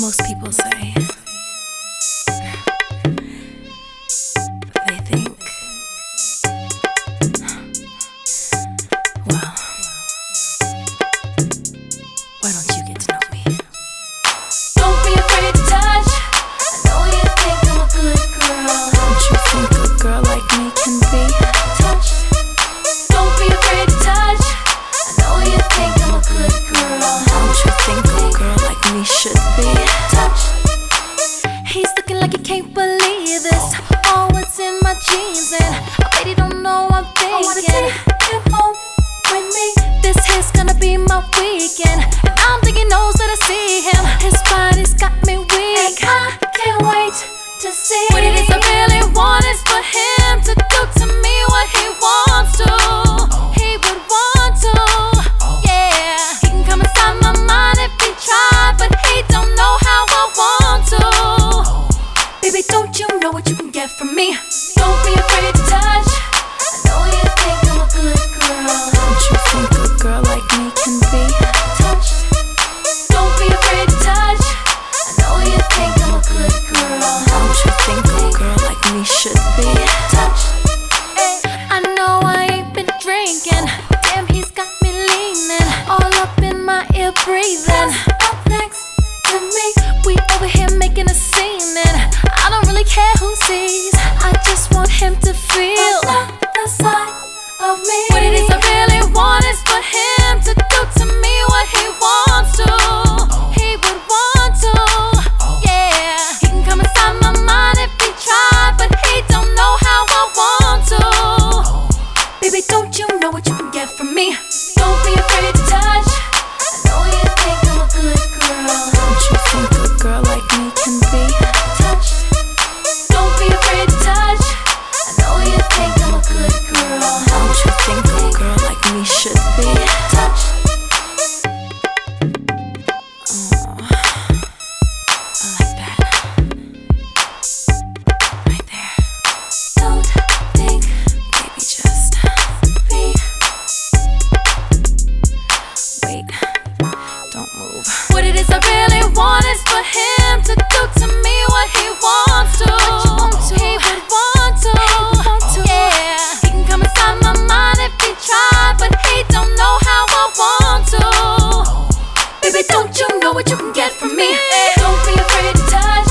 Most people say looking like he can't believe this. All what's in my jeans, and I bet don't know I'm I wanna thinking. take him home with me. This here's gonna be my weekend, and I don't think he knows that I see him. His get from me? Don't be afraid to touch. I know you think I'm a good girl. Don't you think a girl like me can be? Touch. Don't be afraid to touch. I know you think I'm a good girl. Don't you think a girl like me should be? Touch. I know I ain't been drinking. Damn, he's got me leaning. All up in my ear, breathing. Really care who sees. I just want him to feel the side of me. what it is I really want is for him to do to me what he wants to. He would want to, yeah. He can come inside my mind if he tried, but he don't know how I want to. Oh. Baby, don't you know what you can get from me? Don't be afraid to touch. Don't you know what you can get from me? Don't be afraid to touch.